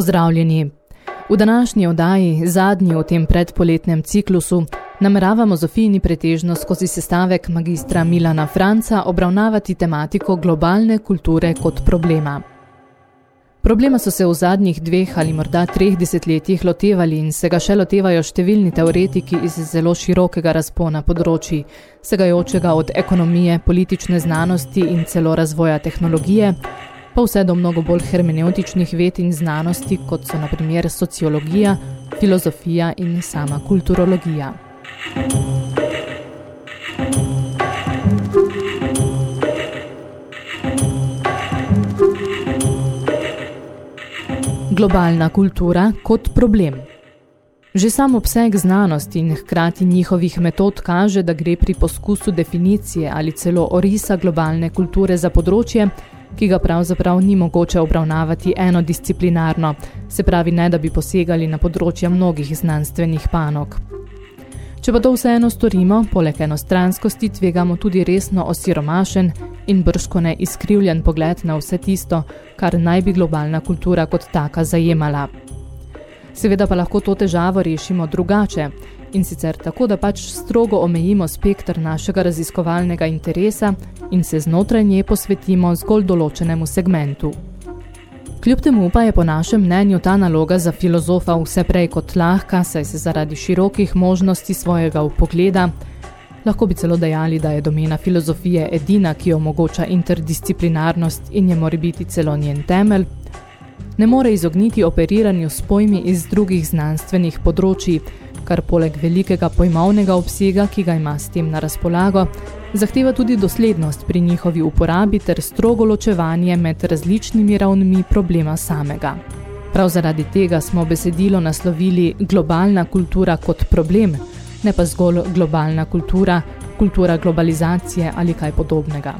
Pozdravljeni. V današnji oddaji, zadnji v tem predpoletnem ciklusu, nameravamo Zofijini pretežno skozi sestavek magistra Milana Franca obravnavati tematiko globalne kulture kot problema. Problema so se v zadnjih dveh ali morda treh desetletjih lotevali in se ga še lotevajo številni teoretiki iz zelo širokega razpona področji, segajočega od ekonomije, politične znanosti in celo razvoja tehnologije, pa vse do mnogo bolj hermeneutičnih ved in znanosti, kot so na primer sociologija, filozofija in sama kulturologija. Globalna kultura kot problem. Že sam obseg znanosti in hkrati njihovih metod kaže, da gre pri poskusu definicije ali celo orisa globalne kulture za področje, ki ga pravzaprav ni mogoče obravnavati enodisciplinarno, se pravi ne, da bi posegali na področja mnogih znanstvenih panog. Če pa to vseeno storimo, poleg enostranskosti tvegamo tudi resno osiromašen in brško ne izkrivljen pogled na vse tisto, kar naj bi globalna kultura kot taka zajemala. Seveda pa lahko to težavo rešimo drugače, in sicer tako, da pač strogo omejimo spektr našega raziskovalnega interesa in se znotraj nje posvetimo zgolj določenemu segmentu. Kljub temu pa je po našem mnenju ta naloga za filozofa vse prej kot lahka, saj se zaradi širokih možnosti svojega upogleda, lahko bi celo dejali, da je domena filozofije edina, ki omogoča interdisciplinarnost in je mora biti celo njen temelj, ne more izogniti operiranju s pojmi iz drugih znanstvenih področji, kar poleg velikega pojmovnega obsega, ki ga ima s tem na razpolago, zahteva tudi doslednost pri njihovi uporabi ter strogo ločevanje med različnimi ravnmi problema samega. Prav zaradi tega smo besedilo naslovili globalna kultura kot problem, ne pa zgolj globalna kultura, kultura globalizacije ali kaj podobnega.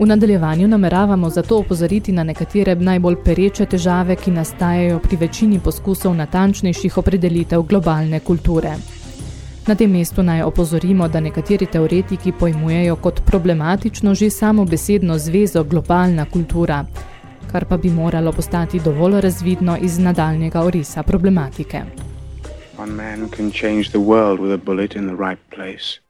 V nadaljevanju nameravamo zato opozoriti na nekatere najbolj pereče težave, ki nastajajo pri večini poskusov natančnejših opredelitev globalne kulture. Na tem mestu naj opozorimo, da nekateri teoretiki pojmujejo kot problematično že samo besedno zvezo globalna kultura, kar pa bi moralo postati dovolj razvidno iz nadaljnjega orisa problematike. One man can change the world with a bullet in the right place.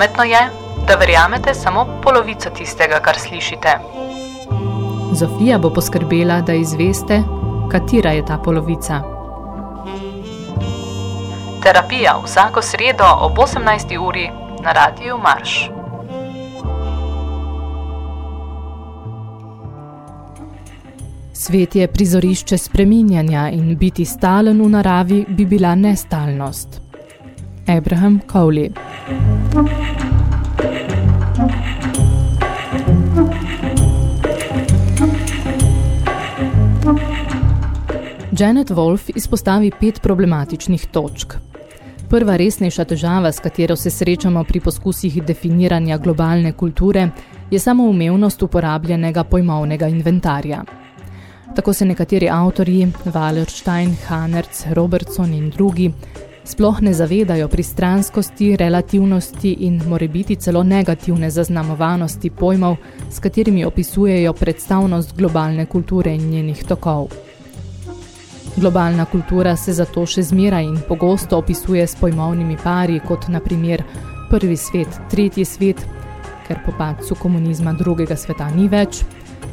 Pametno je, da verjamete samo polovico tistega, kar slišite. Zofija bo poskrbela, da izveste, katera je ta polovica. Terapija vsako sredo ob 18. uri na Radiu Marš. Svet je prizorišče spreminjanja in biti stalen v naravi bi bila nestalnost. Abraham Cowley Janet Wolf izpostavi pet problematičnih točk. Prva resnejša težava, s katero se srečamo pri poskusih definiranja globalne kulture, je samoumevnost uporabljenega pojmovnega inventarja. Tako se nekateri avtorji, Wallerstein, Hanertz, Robertson in drugi, sploh ne zavedajo pristranskosti, relativnosti in morebiti celo negativne zaznamovanosti pojmov, s katerimi opisujejo predstavnost globalne kulture in njenih tokov. Globalna kultura se zato še zmeraj in pogosto opisuje s pojmovnimi pari, kot na primer prvi svet, tretji svet, ker po padcu komunizma drugega sveta ni več,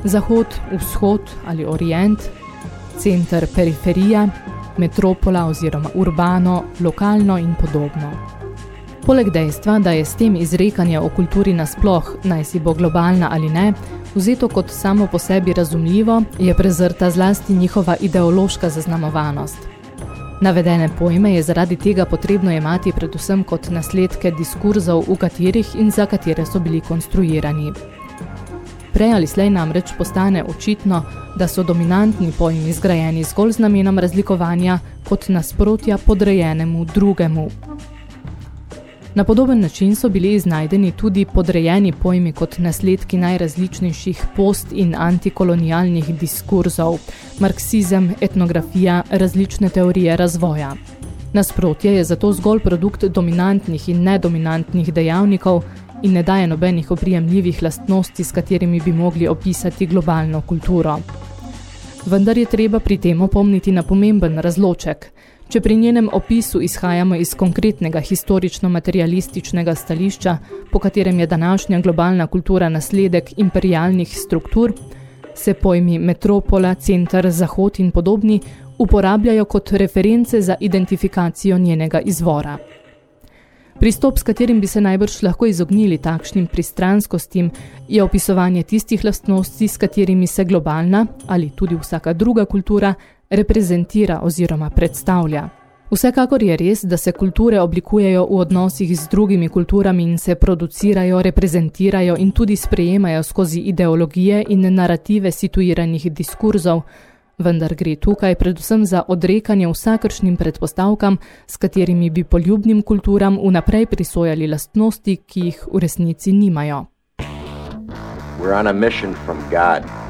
Zahod, vzhod ali orient, center, periferija, metropola oziroma urbano, lokalno in podobno. Poleg dejstva, da je s tem izrekanje o kulturi nasploh, naj si bo globalna ali ne, vzeto kot samo po sebi razumljivo, je prezrta zlasti njihova ideološka zaznamovanost. Navedene pojme je zaradi tega potrebno jemati predvsem kot nasledke diskurzov, v katerih in za katere so bili konstruirani. Prej ali slej namreč postane očitno, da so dominantni pojmi zgrajeni zgolj z namenom razlikovanja kot nasprotja podrejenemu drugemu. Na podoben način so bili iznajdeni tudi podrejeni pojmi kot nasledki najrazličnejših post- in antikolonialnih diskurzov, marksizem, etnografija, različne teorije razvoja. Nasprotje je zato zgolj produkt dominantnih in nedominantnih dejavnikov, in ne daje nobenih oprijemljivih lastnosti, s katerimi bi mogli opisati globalno kulturo. Vendar je treba pri tem opomniti na pomemben razloček. Če pri njenem opisu izhajamo iz konkretnega historično-materialističnega stališča, po katerem je današnja globalna kultura nasledek imperialnih struktur, se pojmi metropola, center, zahod in podobni uporabljajo kot reference za identifikacijo njenega izvora. Pristop, s katerim bi se najbrž lahko izognili takšnim pristranskostim, je opisovanje tistih lastnosti, s katerimi se globalna ali tudi vsaka druga kultura reprezentira oziroma predstavlja. Vsekakor je res, da se kulture oblikujejo v odnosih z drugimi kulturami in se producirajo, reprezentirajo in tudi sprejemajo skozi ideologije in narative situiranih diskurzov, vendar gre tukaj predvsem za odrekanje vsakršnim predpostavkam, s katerimi bi poljubnim kulturam vnaprej prisojali lastnosti, ki jih v resnici nimajo. We're on a mission from God.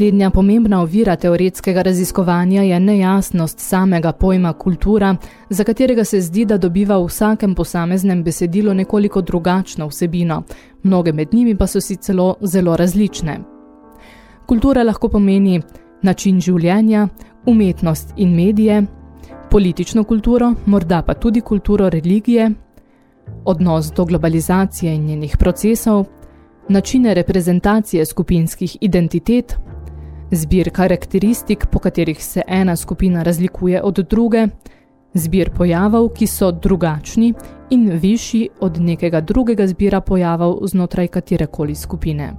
Naslednja pomembna ovira teoretskega raziskovanja je nejasnost samega pojma kultura, za katerega se zdi, da dobiva v vsakem posameznem besedilu nekoliko drugačno vsebino, mnoge med njimi pa so si celo zelo različne. Kultura lahko pomeni način življenja, umetnost in medije, politično kulturo, morda pa tudi kulturo religije, odnos do globalizacije in njenih procesov, načine reprezentacije skupinskih identitet, zbir karakteristik, po katerih se ena skupina razlikuje od druge, zbir pojavov, ki so drugačni in višji od nekega drugega zbira pojavov znotraj katerekoli skupine.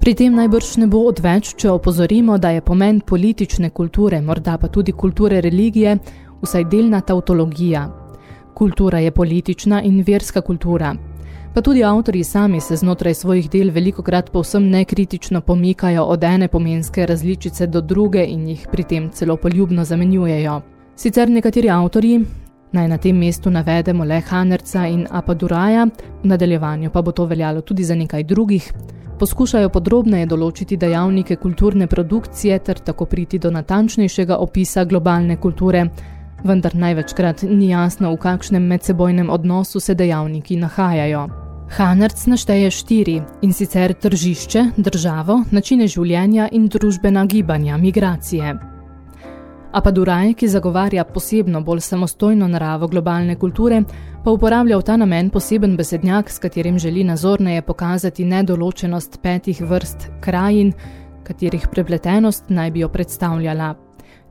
Pri tem najbrž ne bo odveč, če opozorimo, da je pomen politične kulture, morda pa tudi kulture religije, vsaj delna tautologija. Kultura je politična in verska kultura, Pa tudi avtori sami se znotraj svojih del velikokrat povsem nekritično pomikajo od ene pomenske različice do druge in jih pri tem celo poljubno zamenjujejo. Sicer nekateri avtori, naj na tem mestu navedemo le Hanerca in Apaduraja, v nadaljevanju pa bo to veljalo tudi za nekaj drugih, poskušajo podrobneje določiti dejavnike kulturne produkcije ter tako priti do natančnejšega opisa globalne kulture, vendar največkrat ni jasno, v kakšnem medsebojnem odnosu se dejavniki nahajajo. Hanerc našteje štiri, in sicer tržišče, državo, načine življenja in družbena gibanja, migracije. Apaduraj, ki zagovarja posebno bolj samostojno naravo globalne kulture, pa uporablja v ta namen poseben besednjak, s katerim želi nazorneje pokazati nedoločenost petih vrst krajin, katerih prepletenost naj bi jo predstavljala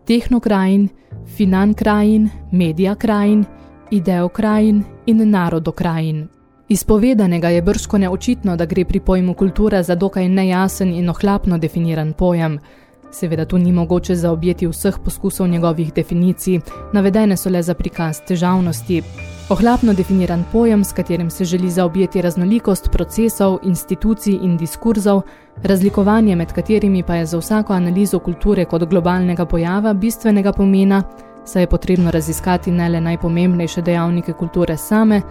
tehnokrajin, finankrajin, mediakrajin, ideokrajin in narodokrajin. Izpovedanega je brško neočitno, da gre pri pojmu kultura za dokaj nejasen in ohlapno definiran pojem. Seveda tu ni mogoče zaobjeti vseh poskusov njegovih definicij, navedene so le za prikaz težavnosti. Ohlapno definiran pojem, s katerim se želi zaobjeti raznolikost procesov, institucij in diskurzov, razlikovanje med katerimi pa je za vsako analizo kulture kot globalnega pojava bistvenega pomena, saj je potrebno raziskati ne le najpomembnejše dejavnike kulture same,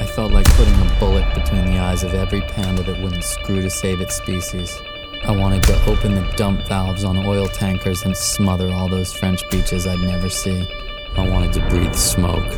I felt like putting a bullet between the eyes of every panda that wouldn't screw to save its species. I wanted to open the dump valves on oil tankers and smother all those French beaches I'd never see. I wanted to breathe smoke.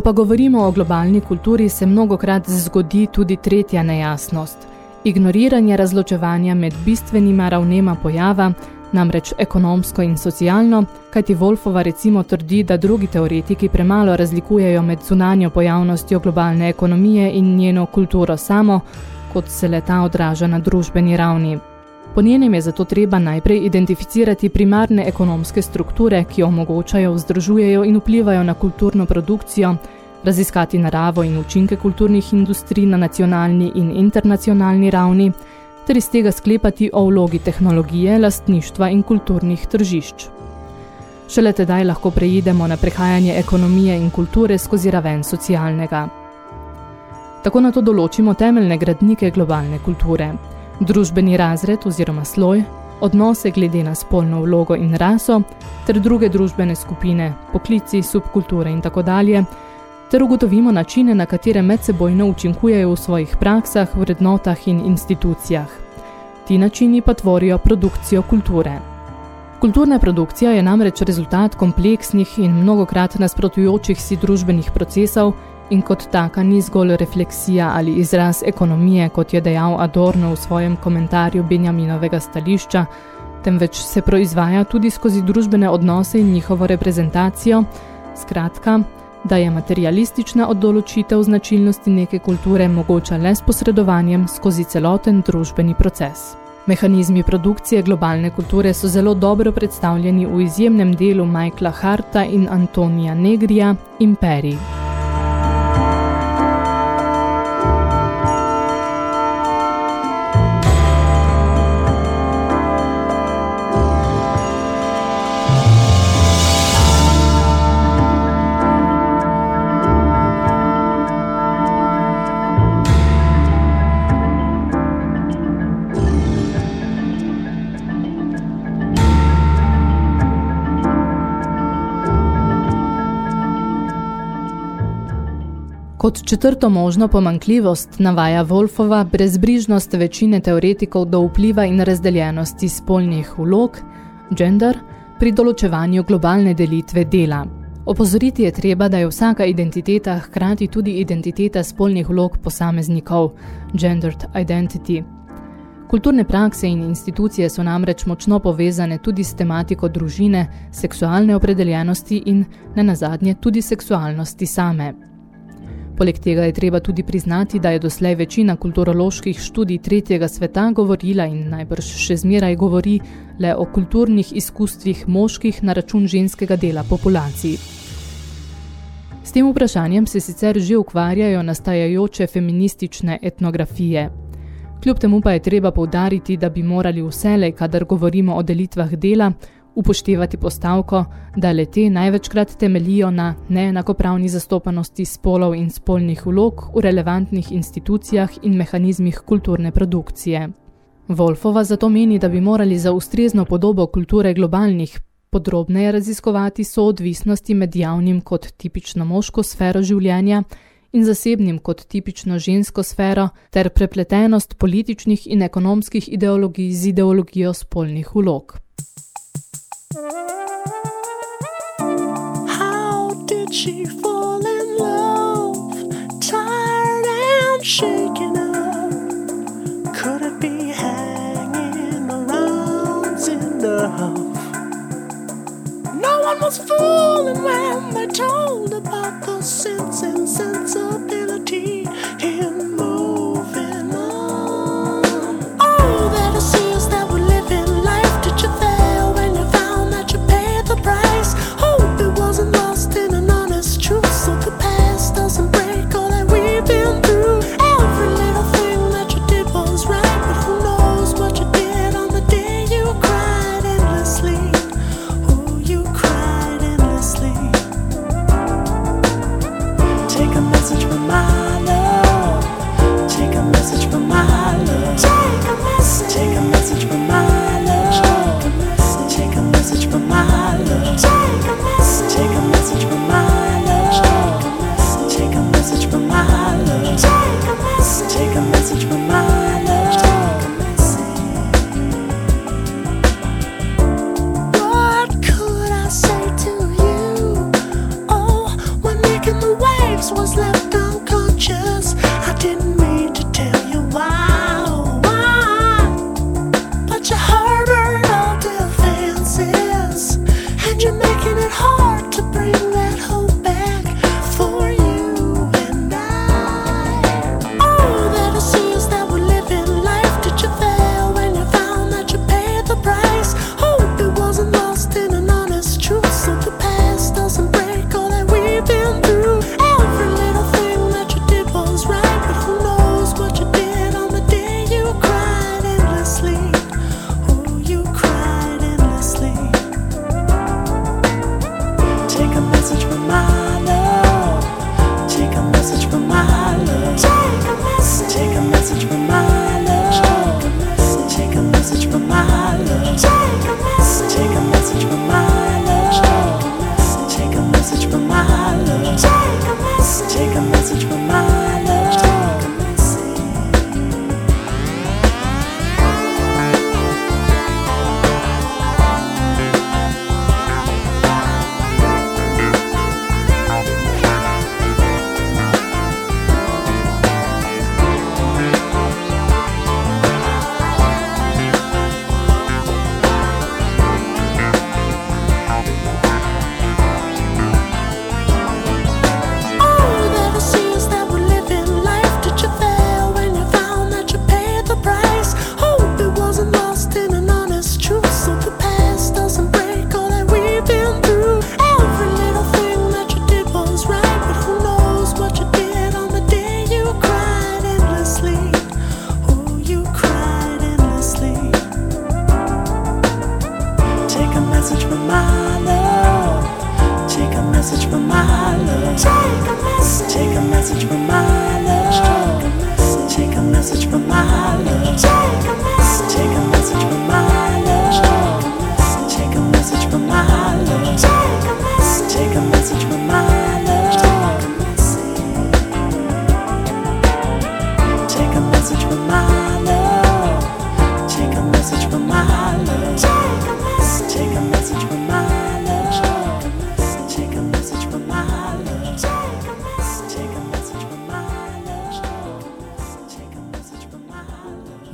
Ko pa govorimo o globalni kulturi, se mnogokrat zgodi tudi tretja nejasnost. Ignoriranje razločevanja med bistvenima ravnema pojava, namreč ekonomsko in socialno, kajti Wolfova recimo trdi, da drugi teoretiki premalo razlikujejo med zunanjo pojavnostjo globalne ekonomije in njeno kulturo samo, kot se leta odraža na družbeni ravni. Po njenem je zato treba najprej identificirati primarne ekonomske strukture, ki omogočajo, vzdržujejo in vplivajo na kulturno produkcijo, raziskati naravo in učinke kulturnih industrij na nacionalni in internacionalni ravni, ter iz tega sklepati o vlogi tehnologije, lastništva in kulturnih tržišč. Šele tedaj lahko preidemo na prehajanje ekonomije in kulture skozi raven socialnega. Tako na to določimo temeljne gradnike globalne kulture – družbeni razred oziroma sloj, odnose glede na spolno vlogo in raso, ter druge družbene skupine, poklici, subkulture in tako dalje, ter ugotovimo načine, na katere medsebojno učinkujejo v svojih praksah, vrednotah in institucijah. Ti načini pa tvorijo produkcijo kulture. Kulturna produkcija je namreč rezultat kompleksnih in mnogokrat nasprotujočih si družbenih procesov, in kot taka ni zgolj refleksija ali izraz ekonomije, kot je dejal Adorno v svojem komentarju Benjaminovega stališča, temveč se proizvaja tudi skozi družbene odnose in njihovo reprezentacijo, skratka, da je materialistična oddoločitev značilnosti neke kulture mogoča le s posredovanjem skozi celoten družbeni proces. Mehanizmi produkcije globalne kulture so zelo dobro predstavljeni v izjemnem delu Michaela Harta in Antonija Negrija Imperij. Kot četrto možno pomankljivost navaja Wolfova brezbrižnost večine teoretikov do vpliva in razdeljenosti spolnih vlog, gender, pri določevanju globalne delitve dela. Opozoriti je treba, da je vsaka identiteta hkrati tudi identiteta spolnih vlog posameznikov, gendered identity. Kulturne prakse in institucije so namreč močno povezane tudi s tematiko družine, seksualne opredeljenosti in, ne nazadnje, tudi seksualnosti same. Poleg tega je treba tudi priznati, da je doslej večina kulturoloških študij tretjega sveta govorila in najbrž še zmeraj govori le o kulturnih izkustvih moških na račun ženskega dela populaciji. S tem vprašanjem se sicer že ukvarjajo nastajajoče feministične etnografije. Kljub temu pa je treba poudariti, da bi morali vselej, kadar govorimo o delitvah dela, upoštevati postavko, da le te največkrat temelijo na neenakopravni zastopanosti spolov in spolnih vlog v relevantnih institucijah in mehanizmih kulturne produkcije. Wolfova zato meni, da bi morali za ustrezno podobo kulture globalnih podrobneje raziskovati soodvisnosti med javnim kot tipično moško sfero življenja in zasebnim kot tipično žensko sfero ter prepletenost političnih in ekonomskih ideologij z ideologijo spolnih vlog. How did she fall in love? Tired and shaken up. Could it be hanging around enough? No one was fooling when they told about the sense and sensibility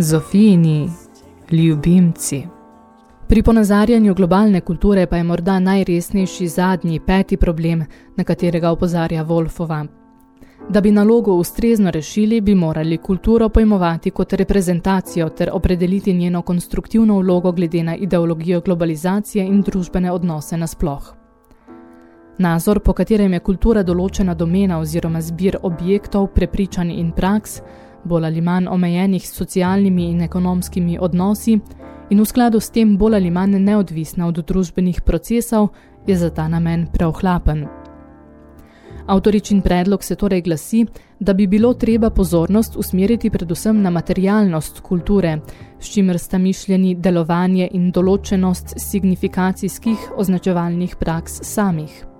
Zofijini ljubimci. Pri ponazarjanju globalne kulture pa je morda najresnejši zadnji, peti problem, na katerega opozarja Wolfova. Da bi nalogo ustrezno rešili, bi morali kulturo pojmovati kot reprezentacijo ter opredeliti njeno konstruktivno vlogo glede na ideologijo globalizacije in družbene odnose nasploh. Nazor, po katerem je kultura določena domena oziroma zbir objektov, prepričanj in praks, bolj ali manj omejenih s socialnimi in ekonomskimi odnosi in v skladu s tem bolj ali manj neodvisna od družbenih procesov, je za ta namen preohlapen. Avtoričin predlog se torej glasi, da bi bilo treba pozornost usmeriti predvsem na materialnost kulture, s čimer sta mišljeni delovanje in določenost signifikacijskih označevalnih praks samih.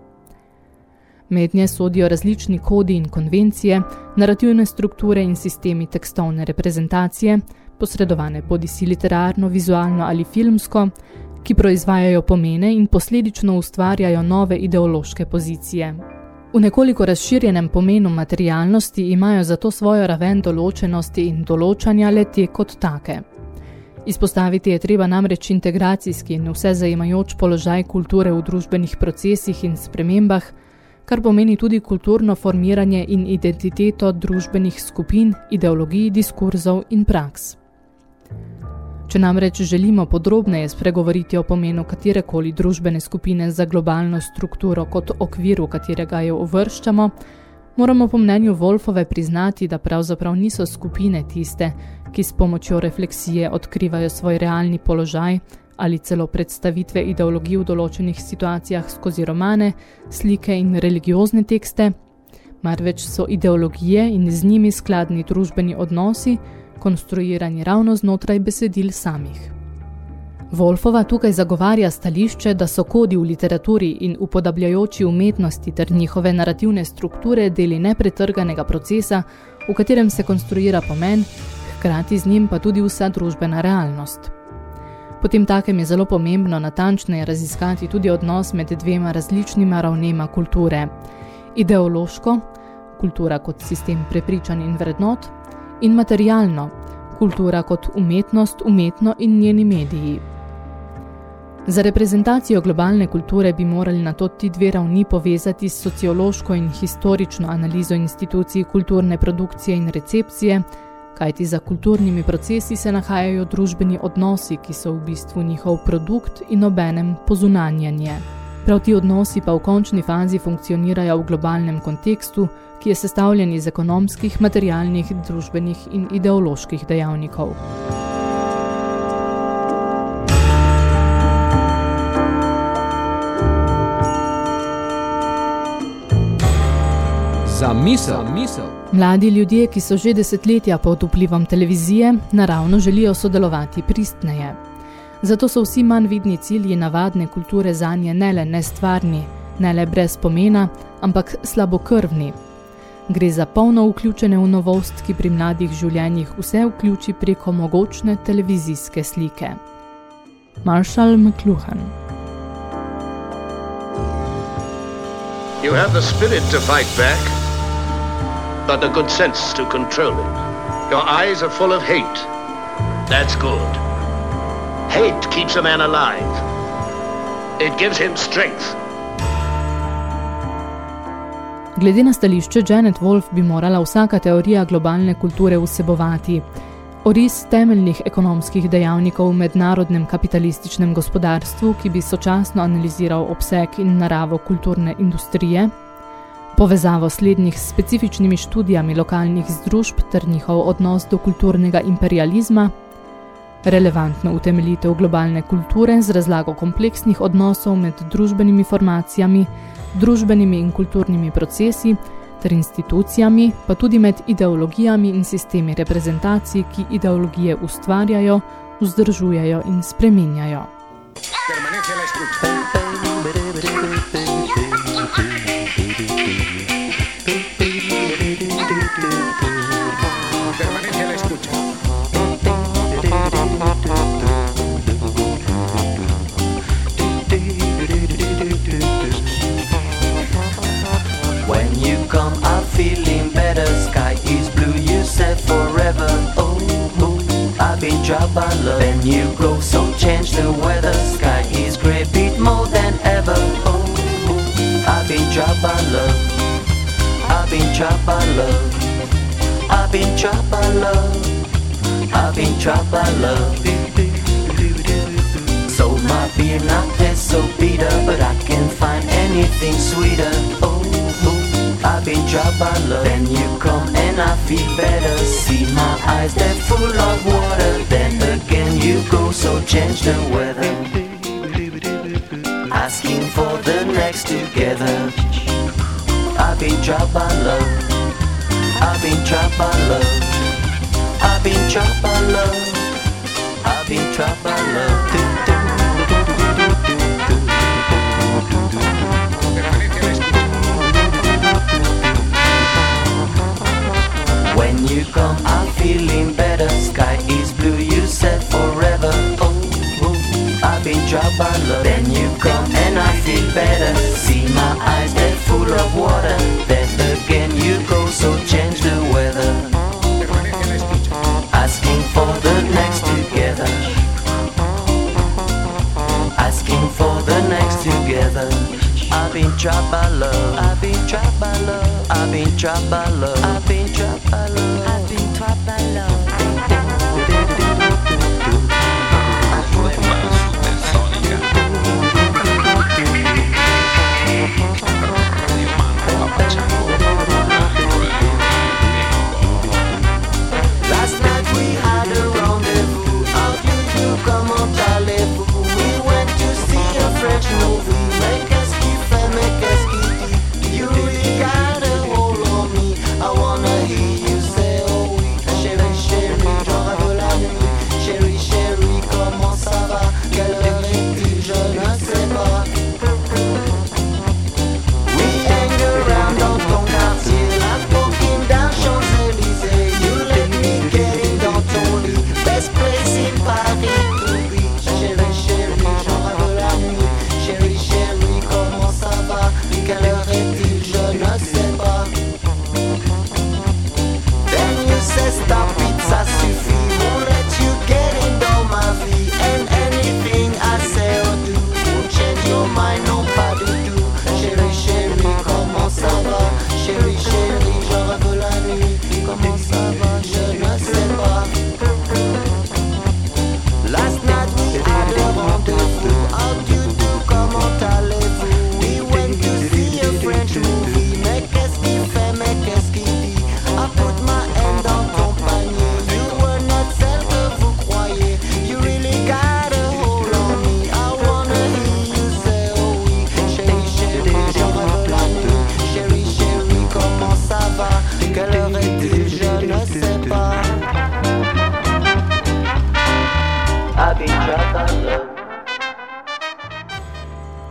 Mednje sodijo različni kodi in konvencije, narativne strukture in sistemi tekstovne reprezentacije, posredovane bodisi literarno, vizualno ali filmsko, ki proizvajajo pomene in posledično ustvarjajo nove ideološke pozicije. V nekoliko razširjenem pomenu materialnosti imajo zato svojo raven določenosti in določanja le te kot take. Izpostaviti je treba namreč integracijski in vse zajemajoč položaj kulture v družbenih procesih in spremembah, kar pomeni tudi kulturno formiranje in identiteto družbenih skupin, ideologij, diskurzov in praks. Če namreč želimo podrobneje spregovoriti o pomenu katerekoli družbene skupine za globalno strukturo kot okviru, katerega jo uvrščamo, moramo po mnenju Wolfove priznati, da pravzaprav niso skupine tiste, ki s pomočjo refleksije odkrivajo svoj realni položaj, ali celo predstavitve ideologij v določenih situacijah skozi romane, slike in religiozne tekste, marveč so ideologije in z njimi skladni družbeni odnosi, konstruirani ravno znotraj besedil samih. Wolfova tukaj zagovarja stališče, da so kodi v literaturi in upodabljajoči umetnosti ter njihove narativne strukture deli nepretrganega procesa, v katerem se konstruira pomen, hkrati z njim pa tudi vsa družbena realnost. Potem takem je zelo pomembno natančneje raziskati tudi odnos med dvema različnima ravnema kulture. Ideološko, kultura kot sistem prepričanj in vrednot, in materialno, kultura kot umetnost, umetno in njeni mediji. Za reprezentacijo globalne kulture bi morali na to ti dve ravni povezati s sociološko in historično analizo institucij kulturne produkcije in recepcije, kajti za kulturnimi procesi se nahajajo družbeni odnosi, ki so v bistvu njihov produkt in obenem pozunanjanje. Prav ti odnosi pa v končni fazi funkcionirajo v globalnem kontekstu, ki je sestavljen iz ekonomskih, materialnih, družbenih in ideoloških dejavnikov. Za misel, misel. Mladi ljudje, ki so že desetletja pod vplivom televizije, naravno želijo sodelovati pristneje. Zato so vsi manj vidni cilji navadne kulture zanje ne le nestvarni, ne le brez pomena, ampak slabokrvni. Gre za polno vključene v novost, ki pri mladih življenjih vse vključi preko mogočne televizijske slike. Marshall McLuhan You have the spirit to fight back but the good sense to control it. Your eyes are full of hate. That's good. Hate keeps a man alive. It gives him strength. Glede na stališče Janet Wolf bi morala vsaka teorija globalne kulture vsebovati oris temeljnih ekonomskih dejavnikov v mednarodnem kapitalističnem gospodarstvu, ki bi sočasno analiziral obseg in naravo kulturne industrije, povezavo slednjih s specifičnimi študijami lokalnih združb ter njihov odnos do kulturnega imperializma, relevantno utemeljitev globalne kulture z razlago kompleksnih odnosov med družbenimi formacijami, družbenimi in kulturnimi procesi ter institucijami, pa tudi med ideologijami in sistemi reprezentacij, ki ideologije ustvarjajo, vzdržujejo in spreminjajo. Permanencia la drop by love And you grow so change the weather Sky is grey beat more than ever. Oh, I've been dropped by love I've been dropped by love I've been dropped by love I've been dropped by love So my beer not taste so bitter But I can't find anything sweeter. Oh I've been dropped by love Then you come and I feel better See my eyes, they're full of water Then again you go, so change the weather. Asking for the next together. I've been trapped by love. I've been trapped by love. I've been trapped by love. I've been trapped by love. You come, I'm feeling better. Sky is blue, you said forever. Oh, oh, I've been dropped by love. Then you come and I feel better. See my eyes, they're full of water. Then again you go, so change the weather. Asking for the next together. Asking for the next together. I've been trapped by love. I've been trapped by love. I've been trapped by love. I've been trapped by love.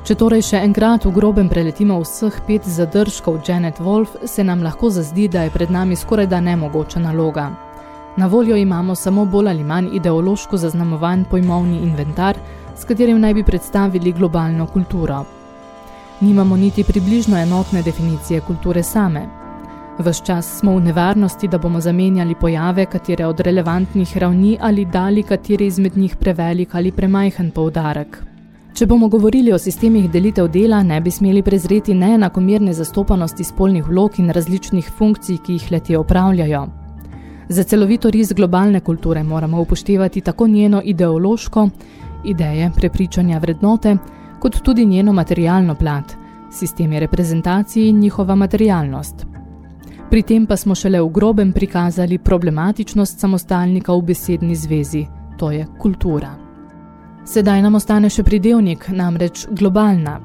Če torej še enkrat v grobem preletimo vseh pet zadržkov Janet Wolf, se nam lahko zazdi, da je pred nami skoraj da nemogoča naloga. Na voljo imamo samo bolj ali manj ideološko zaznamovan pojmovni inventar, s katerim naj bi predstavili globalno kulturo. Nimamo niti približno enotne definicije kulture same. Ves čas smo v nevarnosti, da bomo zamenjali pojave, katere od relevantnih ravni ali dali kateri izmed njih prevelik ali premajhen poudarek. Če bomo govorili o sistemih delitev dela, ne bi smeli prezreti neenakomerne zastopanosti spolnih vlog in različnih funkcij, ki jih leti opravljajo. Za celovito ris globalne kulture moramo upoštevati tako njeno ideološko, ideje, prepričanja, vrednote, kot tudi njeno materialno plat, sistemi reprezentaciji in njihova materialnost. Pri tem pa smo šele v grobem prikazali problematičnost samostalnika v besedni zvezi, to je kultura. Sedaj nam ostane še pridevnik, namreč globalna,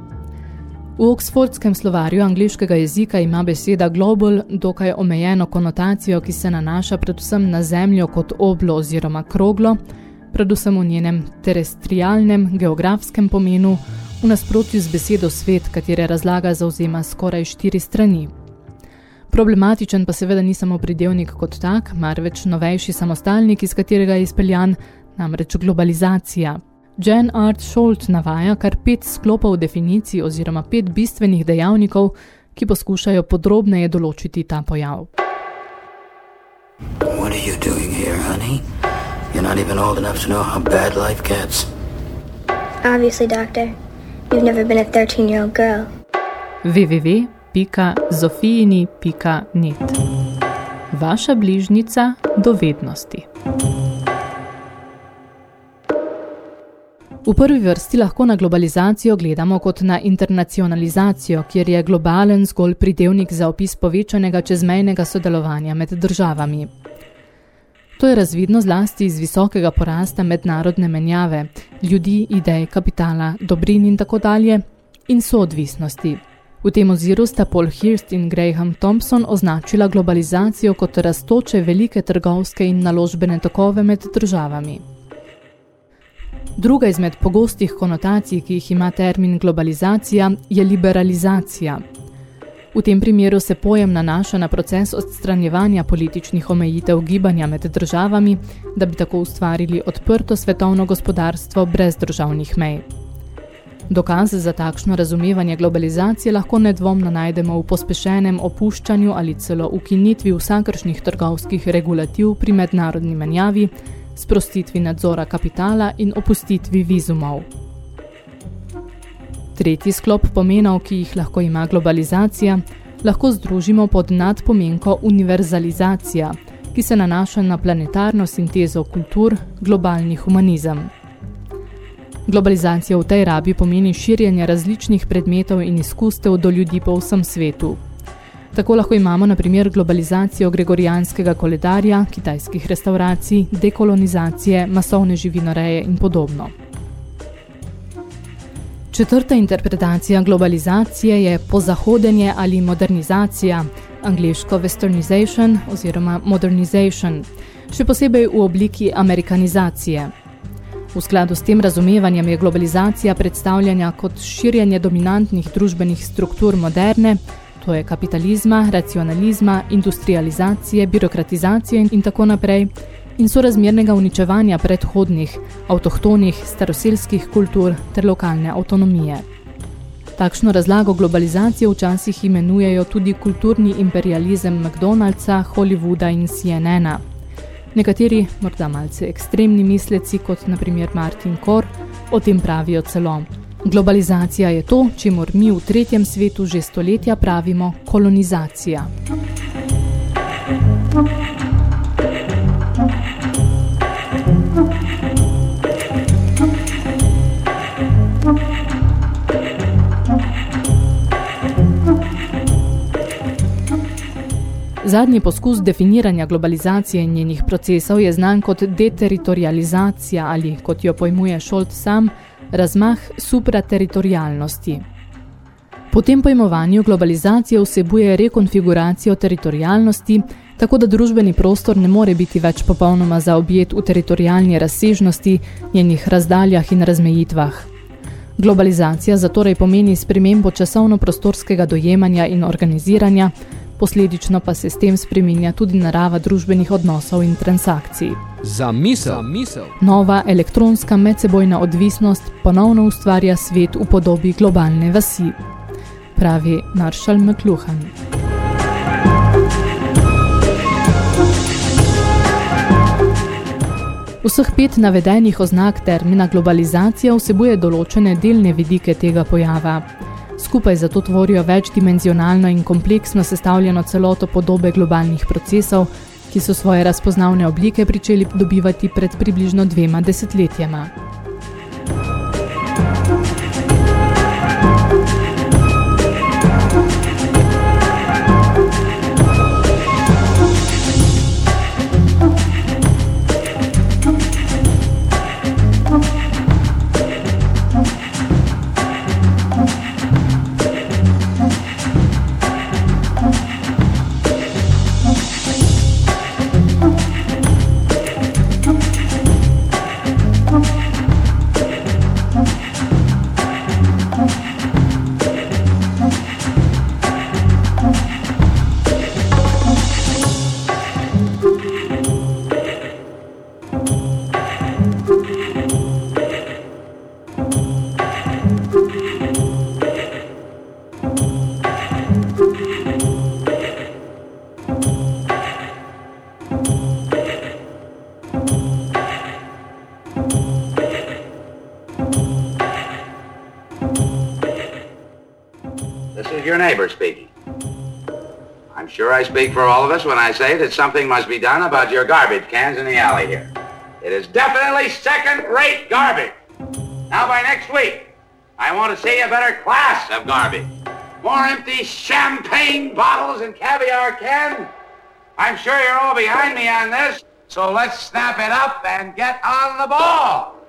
V Oxfordskem slovarju angliškega jezika ima beseda global dokaj omejeno konotacijo, ki se nanaša predvsem na zemljo kot oblo oziroma kroglo, predvsem v njenem terestrialnem geografskem pomenu, v nasprotju z besedo svet, katere razlaga zauzema skoraj štiri strani. Problematičen pa seveda ni samo pridevnik kot tak, marveč novejši samostalnik, iz katerega je izpeljan, namreč globalizacija – Jen Art Scholt navaja kar pet sklopov definicij oziroma pet bistvenih dejavnikov, ki poskušajo podrobneje določiti ta pojav. What are you doing here, honey? You're not even old enough to know how bad life gets. Obviously, doctor. You've never been a 13-year-old girl. www.zofijini.net Vaša bližnica do vednosti. V prvi vrsti lahko na globalizacijo gledamo kot na internacionalizacijo, kjer je globalen zgolj pridevnik za opis povečanega čezmejnega sodelovanja med državami. To je razvidno zlasti iz visokega porasta mednarodne menjave, ljudi, idej, kapitala, dobrin in tako dalje, in soodvisnosti. V tem oziru sta Paul Hirst in Graham Thompson označila globalizacijo kot rastoče velike trgovske in naložbene tokove med državami. Druga izmed pogostih konotacij, ki jih ima termin globalizacija, je liberalizacija. V tem primeru se pojem nanaša na proces odstranjevanja političnih omejitev gibanja med državami, da bi tako ustvarili odprto svetovno gospodarstvo brez državnih mej. Dokaz za takšno razumevanje globalizacije lahko nedvomno najdemo v pospešenem opuščanju ali celo ukinitvi vsakršnih trgovskih regulativ pri mednarodni menjavi, sprostitvi nadzora kapitala in opustitvi vizumov. Tretji sklop pomenov, ki jih lahko ima globalizacija, lahko združimo pod nadpomenko univerzalizacija, ki se nanaša na planetarno sintezo kultur, globalni humanizem. Globalizacija v tej rabi pomeni širjenje različnih predmetov in izkustev do ljudi po vsem svetu, Tako lahko imamo na primer globalizacijo gregorijanskega koledarja, kitajskih restauracij, dekolonizacije, masovne živinoreje in podobno. Četrta interpretacija globalizacije je pozahodenje ali modernizacija, angliško westernization oziroma modernization, še posebej v obliki amerikanizacije. V skladu s tem razumevanjem je globalizacija predstavljanja kot širjenje dominantnih družbenih struktur moderne, to je kapitalizma, racionalizma, industrializacije, birokratizacije in tako naprej, in sorazmernega uničevanja predhodnih, avtohtonih, staroselskih kultur ter lokalne avtonomije. Takšno razlago globalizacije včasih imenujejo tudi kulturni imperializem McDonald'sa, Hollywooda in CNN-a. Nekateri, morda malce ekstremni misleci, kot na primer Martin Kor, o tem pravijo celo. Globalizacija je to, čemur mi v tretjem svetu že stoletja pravimo kolonizacija. Zadnji poskus definiranja globalizacije in njenih procesov je znan kot deteritorializacija ali, kot jo pojmuje Scholz sam, razmah suprateritorialnosti. Po tem pojmovanju globalizacija vsebuje rekonfiguracijo teritorialnosti, tako da družbeni prostor ne more biti več popolnoma zaobjet v teritorijalni razsežnosti, njenih razdaljah in razmejitvah. Globalizacija zatorej pomeni spremembo časovno-prostorskega dojemanja in organiziranja, posledično pa se s tem spreminja tudi narava družbenih odnosov in transakcij. Za misel, misel. Nova elektronska medsebojna odvisnost ponovno ustvarja svet v podobi globalne vasi, pravi Marshall McLuhan. Vseh pet navedenih oznak termina globalizacija vsebuje določene delne vidike tega pojava. Skupaj zato tvorijo večdimenzionalno in kompleksno sestavljeno celoto podobe globalnih procesov, ki so svoje razpoznavne oblike pričeli dobivati pred približno dvema desetletjema. Sure I speak for all of us when I say that something must be done about your garbage cans in the alley here. It is definitely second-rate garbage. Now by next week, I want to see a better class of garbage. More empty champagne bottles and caviar cans. I'm sure you're all behind me on this, so let's snap it up and get on the ball.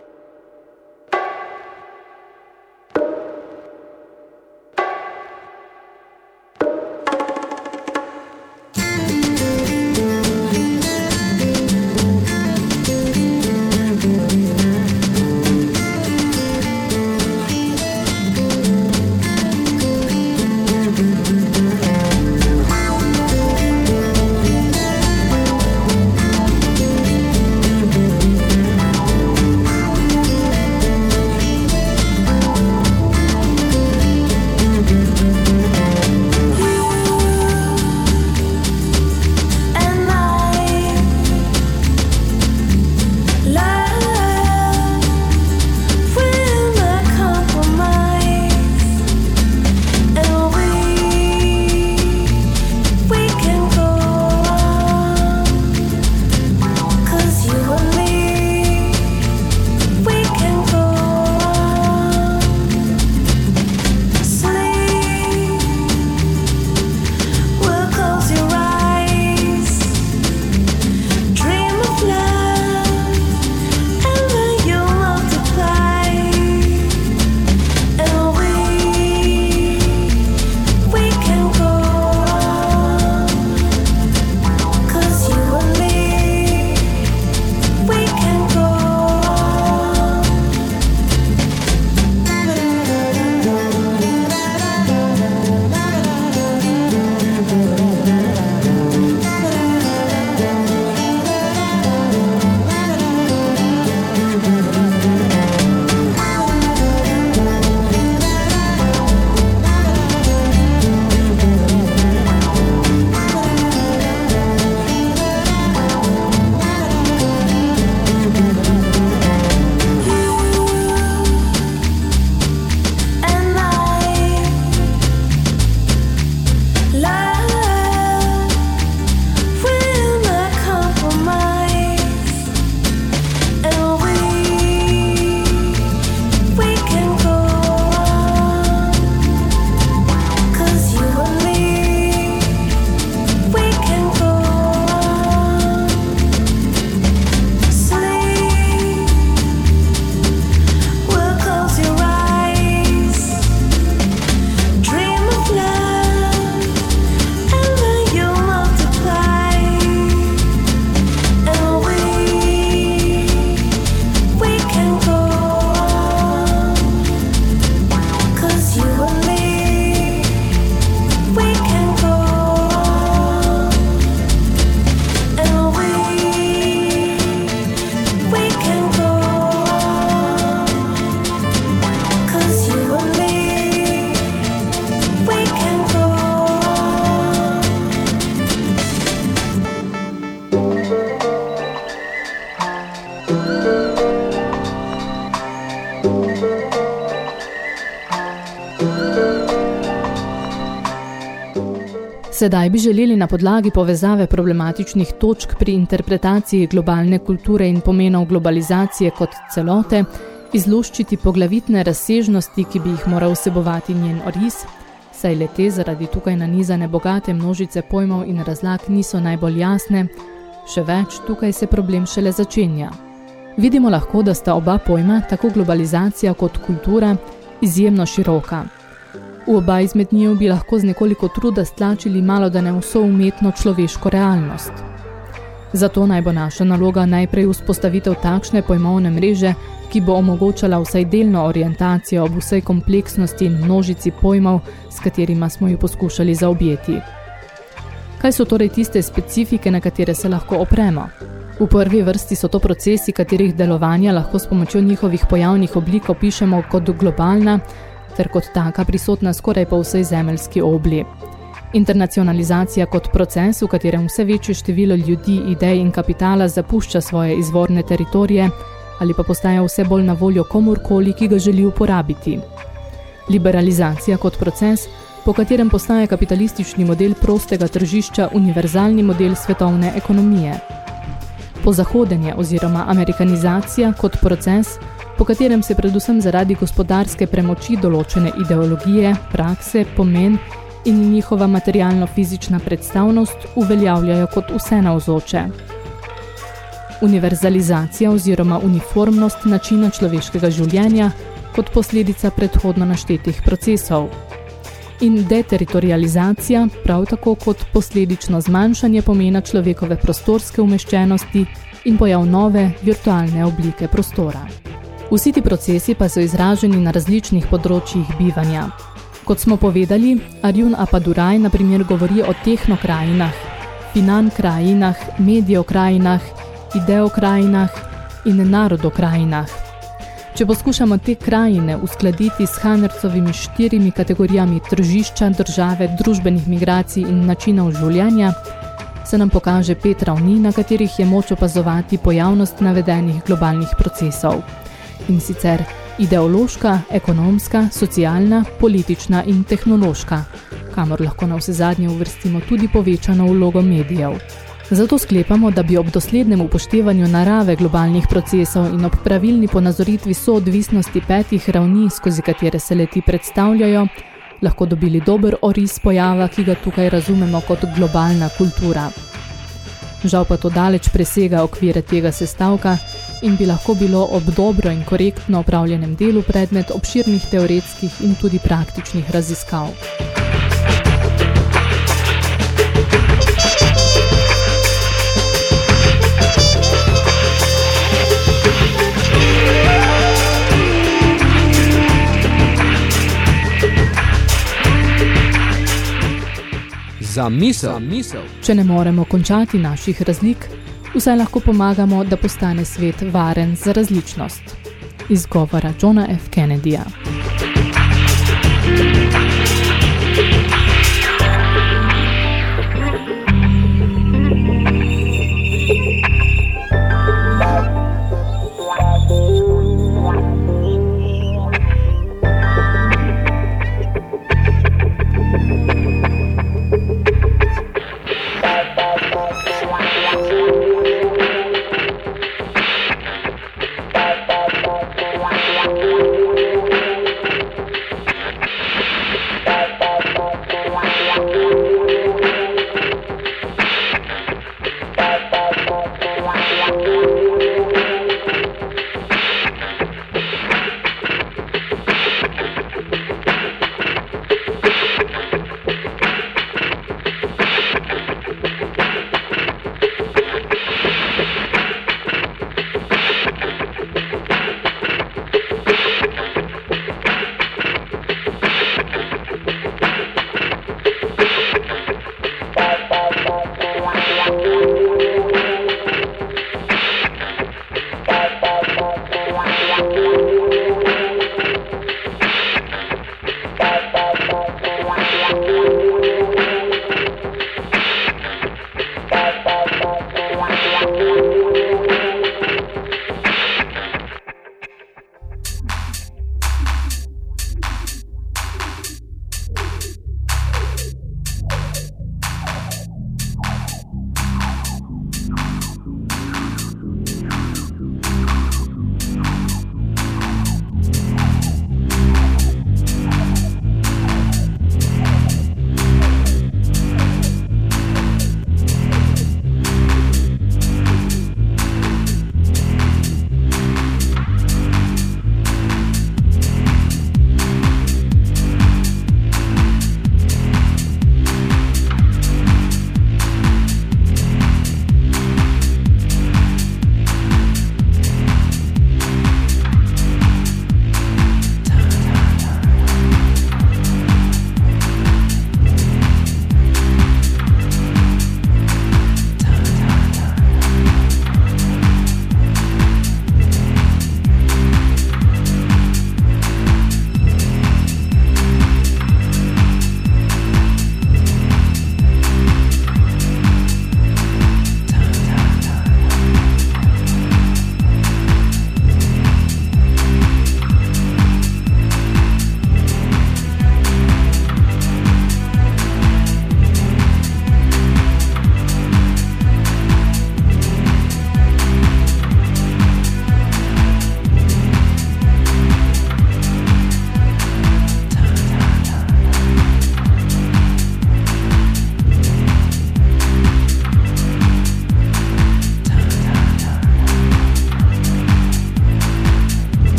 Sedaj bi želeli na podlagi povezave problematičnih točk pri interpretaciji globalne kulture in pomenov globalizacije kot celote izluščiti poglavitne razsežnosti, ki bi jih moral vsebovati njen oris, saj lete zaradi tukaj nanizane bogate množice pojmov in razlag niso najbolj jasne, še več, tukaj se problem šele začenja. Vidimo lahko, da sta oba pojma, tako globalizacija kot kultura, izjemno široka. V oba izmed njiju bi lahko z nekoliko truda stlačili malo da ne vso umetno človeško realnost. Zato naj bo naša naloga najprej vzpostavitev takšne pojmovne mreže, ki bo omogočala vsaj delno orientacijo ob vsej kompleksnosti in množici pojmov, s katerima smo jo poskušali zaobjeti. Kaj so torej tiste specifike, na katere se lahko opremo? V prvi vrsti so to procesi, katerih delovanja lahko s pomočjo njihovih pojavnih oblik opišemo kot globalna, ter kot taka prisotna skoraj po vsej zemeljski obli. Internacionalizacija kot proces, v katerem vse večje število ljudi, idej in kapitala zapušča svoje izvorne teritorije ali pa postaja vse bolj na voljo komorkoli, ki ga želi uporabiti. Liberalizacija kot proces, po katerem postaja kapitalistični model prostega tržišča univerzalni model svetovne ekonomije pozahodenje oziroma amerikanizacija kot proces, po katerem se predvsem zaradi gospodarske premoči določene ideologije, prakse, pomen in njihova materialno-fizična predstavnost uveljavljajo kot vse navzoče. Univerzalizacija oziroma uniformnost načina človeškega življenja kot posledica predhodno naštetih procesov – in deteritorializacija, prav tako kot posledično zmanjšanje pomena človekove prostorske umeščenosti in pojav nove virtualne oblike prostora. Vsi ti procesi pa so izraženi na različnih področjih bivanja. Kot smo povedali, Arjun Apaduraj na primer govori o tehnokrajinah, finankrajinah, mediokrajinah, ideokrajinah in narodokrajinah, Če poskušamo te krajine uskladiti s Hanercovimi štirimi kategorijami tržišča, države, družbenih migracij in načinov življenja, se nam pokaže pet ravni, na katerih je moč opazovati pojavnost navedenih globalnih procesov. In sicer ideološka, ekonomska, socialna, politična in tehnološka, kamor lahko na vse zadnje uvrstimo tudi povečano vlogo medijev. Zato sklepamo, da bi ob doslednem upoštevanju narave globalnih procesov in ob pravilni ponazoritvi soodvisnosti petih ravni, skozi katere se leti predstavljajo, lahko dobili dober oris pojava, ki ga tukaj razumemo kot globalna kultura. Žal pa to daleč presega okvire tega sestavka in bi lahko bilo ob dobro in korektno opravljenem delu predmet obširnih teoretskih in tudi praktičnih raziskav. Za misel. Za misel. Če ne moremo končati naših razlik, vsaj lahko pomagamo, da postane svet varen za različnost. Izgovora Johna F. Kennedyja.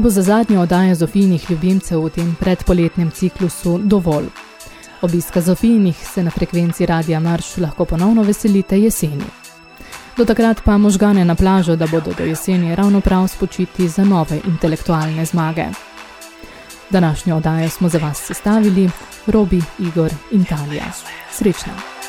Naj bo za zadnjo oddajo Zofijnih ljubimcev v tem predpoletnem ciklusu dovolj. Obiska Zofijnih se na frekvenci Radija Marš lahko ponovno veselite jeseni. Do takrat pa možgane na plažo, da bodo do jeseni ravno prav spočiti za nove intelektualne zmage. Današnjo oddajo smo za vas sestavili Robi, Igor in Talija. Srečno!